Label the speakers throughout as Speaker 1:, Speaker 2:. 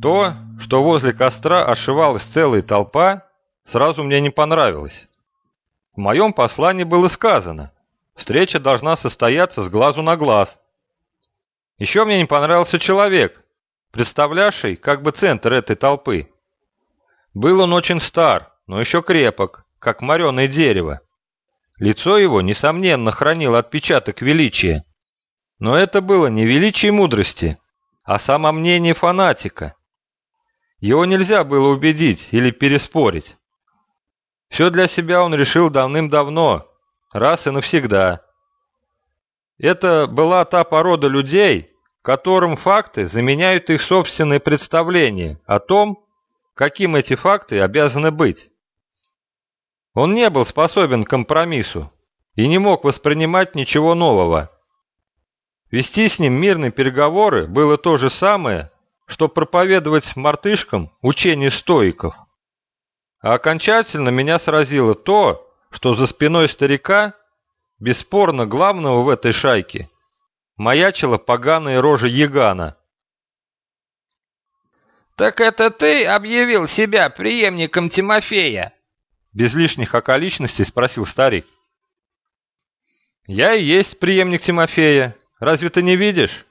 Speaker 1: То, что возле костра ошивалась целая толпа, сразу мне не понравилось. В моем послании было сказано, встреча должна состояться с глазу на глаз. Еще мне не понравился человек, представлявший как бы центр этой толпы. Был он очень стар, но еще крепок, как мореное дерево. Лицо его, несомненно, хранило отпечаток величия. Но это было не величие мудрости, а самомнение фанатика. Его нельзя было убедить или переспорить. Все для себя он решил давным-давно, раз и навсегда. Это была та порода людей, которым факты заменяют их собственные представления о том, каким эти факты обязаны быть. Он не был способен к компромиссу и не мог воспринимать ничего нового. Вести с ним мирные переговоры было то же самое, что проповедовать мартышкам учение стоиков. А окончательно меня сразило то, что за спиной старика, бесспорно главного в этой шайке, маячила поганая рожа Ягана.
Speaker 2: «Так это ты объявил себя преемником Тимофея?»
Speaker 1: Без лишних околичностей спросил старик. «Я и есть преемник Тимофея. Разве ты не видишь?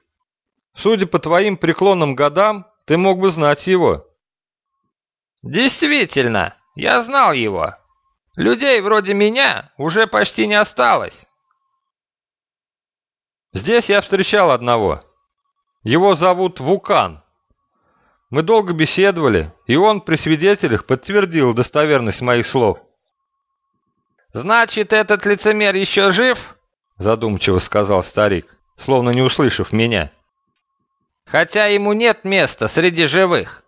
Speaker 1: Судя по твоим преклонным годам, ты мог бы знать его».
Speaker 2: «Действительно, я знал его. Людей вроде меня уже почти не осталось».
Speaker 1: «Здесь я встречал одного. Его зовут Вукан. Мы долго беседовали, и он при свидетелях подтвердил достоверность моих слов».
Speaker 2: «Значит, этот лицемер еще жив?»
Speaker 1: задумчиво сказал старик, словно не услышав меня.
Speaker 2: «Хотя ему нет места среди живых.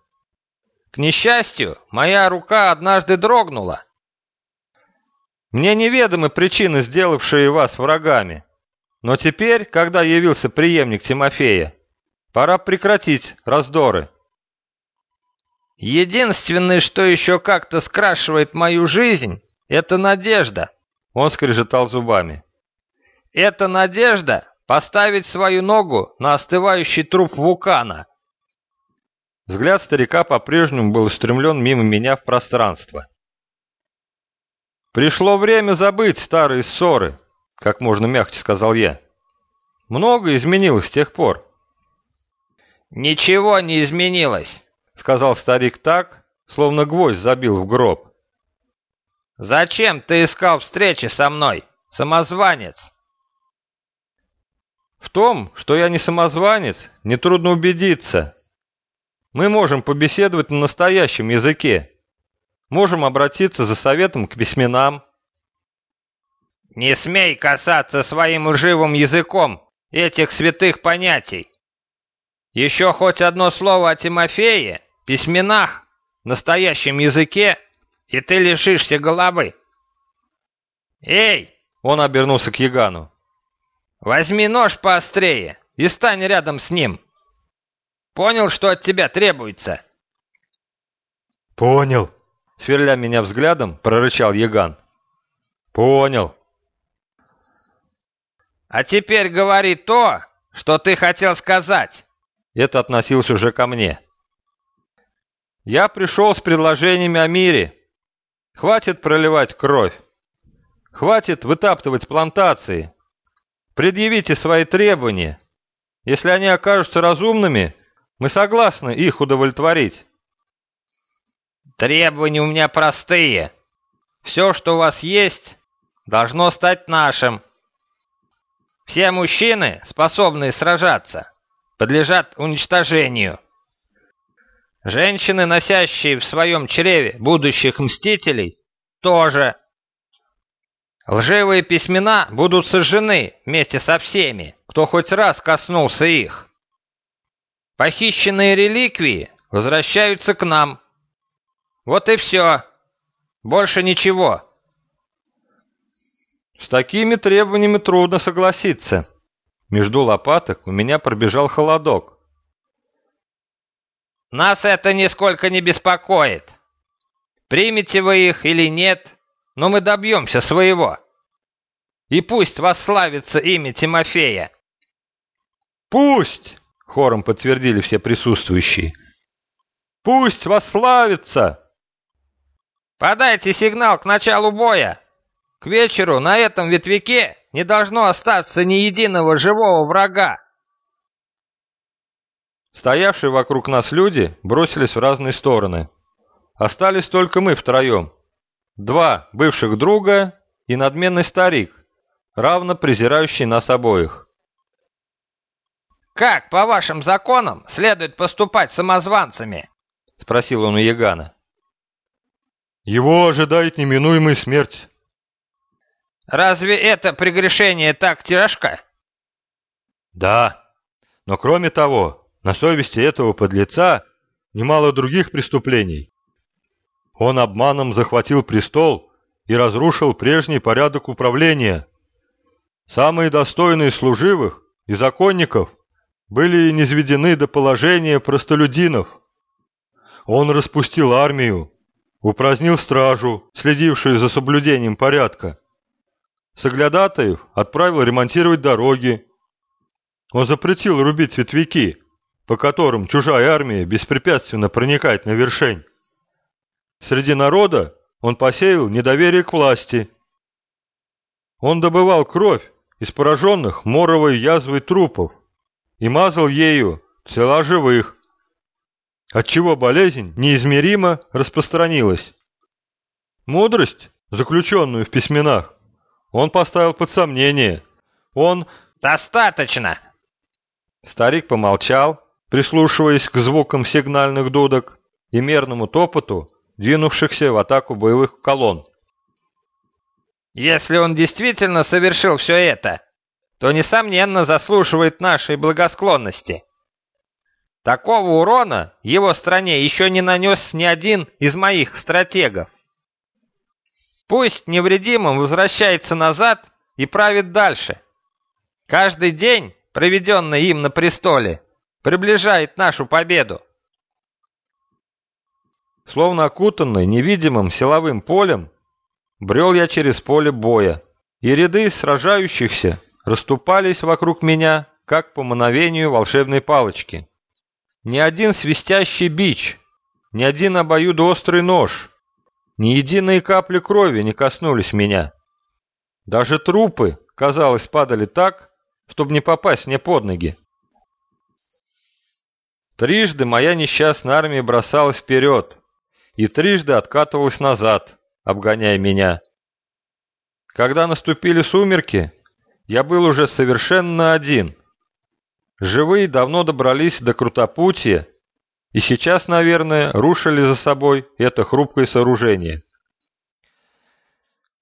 Speaker 2: К несчастью, моя рука однажды дрогнула».
Speaker 1: «Мне неведомы причины, сделавшие вас врагами, но теперь, когда явился преемник Тимофея, пора прекратить раздоры».
Speaker 2: Единственное, что еще как-то скрашивает мою жизнь, это надежда.
Speaker 1: Он скрежетал зубами.
Speaker 2: Это надежда поставить свою ногу на остывающий труп вулкана.
Speaker 1: Взгляд старика по-прежнему был устремлен мимо меня в пространство. «Пришло время забыть старые ссоры», — как можно мягче сказал я. «Много изменилось с тех пор».
Speaker 2: «Ничего не изменилось», —
Speaker 1: сказал старик так, словно гвоздь забил в гроб.
Speaker 2: «Зачем ты искал встречи со мной, самозванец?»
Speaker 1: «В том, что я не самозванец, нетрудно убедиться. Мы можем побеседовать на настоящем языке. Можем обратиться за советом к письменам».
Speaker 2: «Не смей касаться своим лживым языком этих святых понятий. Еще хоть одно слово о Тимофее, письменах, настоящем языке, и ты лишишься головы. Эй!»
Speaker 1: Он обернулся к Ягану.
Speaker 2: «Возьми нож поострее и стань рядом с ним. Понял, что от тебя требуется?»
Speaker 1: «Понял», — сверля меня взглядом, прорычал Яган. «Понял».
Speaker 2: «А теперь говори то, что ты хотел сказать».
Speaker 1: Это относилось уже ко мне. «Я пришел с предложениями о мире. Хватит проливать кровь. Хватит вытаптывать плантации. Предъявите свои требования. Если они окажутся разумными, мы согласны их удовлетворить».
Speaker 2: «Требования у меня простые. Все, что у вас есть, должно стать нашим. Все мужчины, способные сражаться, подлежат уничтожению. Женщины, носящие в своем чреве будущих мстителей, тоже. Лживые письмена будут сожжены вместе со всеми, кто хоть раз коснулся их. Похищенные реликвии возвращаются к нам. Вот и все. Больше ничего.
Speaker 1: С такими требованиями трудно согласиться. Между лопаток у меня пробежал холодок.
Speaker 2: Нас это нисколько не беспокоит. Примете вы их или нет, но мы добьемся своего. И пусть восславится имя Тимофея.
Speaker 1: Пусть! Хором подтвердили все присутствующие. Пусть восславится!»
Speaker 2: «Подайте сигнал к началу боя! К вечеру на этом ветвяке не должно остаться ни единого живого врага!»
Speaker 1: Стоявшие вокруг нас люди бросились в разные стороны. Остались только мы втроем. Два бывших друга и надменный старик, равно презирающий нас обоих.
Speaker 2: «Как, по вашим законам, следует поступать с самозванцами?» — спросил он у Ягана.
Speaker 1: «Его ожидает неминуемая смерть».
Speaker 2: «Разве это прегрешение так тяжко?»
Speaker 1: «Да, но кроме того, на совести этого подлеца немало других преступлений. Он обманом захватил престол и разрушил прежний порядок управления. Самые достойные служивых и законников были низведены до положения простолюдинов. Он распустил армию, упразднил стражу, следившую за соблюдением порядка. Соглядатаев отправил ремонтировать дороги. Он запретил рубить ветвяки, по которым чужая армия беспрепятственно проникает на вершень. Среди народа он посеял недоверие к власти. Он добывал кровь из пораженных моровой язвой трупов и мазал ею тела живых, отчего болезнь неизмеримо распространилась. Мудрость, заключенную в письменах, он поставил под сомнение. Он...
Speaker 2: «Достаточно!»
Speaker 1: Старик помолчал, прислушиваясь к звукам сигнальных дудок и мерному топоту двинувшихся в атаку боевых колонн.
Speaker 2: Если он действительно совершил все это, то, несомненно, заслуживает нашей благосклонности. Такого урона его стране еще не нанес ни один из моих стратегов. Пусть невредимым возвращается назад и правит дальше. Каждый день, проведенный им на престоле, приближает нашу победу.
Speaker 1: Словно окутанный невидимым силовым полем, брел я через поле боя, и ряды сражающихся расступались вокруг меня, как по мановению волшебной палочки. Ни один свистящий бич, ни один обоюдоострый нож, ни единой капли крови не коснулись меня. Даже трупы, казалось, падали так, чтобы не попасть мне под ноги. Трижды моя несчастная армия бросалась вперед, и трижды откатывалась назад, обгоняя меня. Когда наступили сумерки, я был уже совершенно один. Живые давно добрались до Крутопутья и сейчас, наверное, рушили за собой это хрупкое сооружение.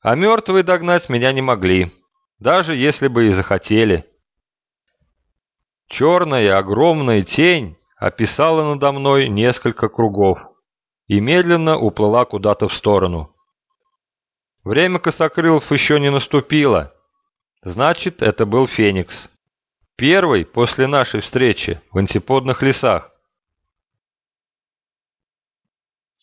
Speaker 1: А мертвые догнать меня не могли, даже если бы и захотели. Черная огромная тень описала надо мной несколько кругов и медленно уплыла куда-то в сторону. Время косокрылов еще не наступило. Значит, это был Феникс. Первый после нашей встречи в антиподных лесах.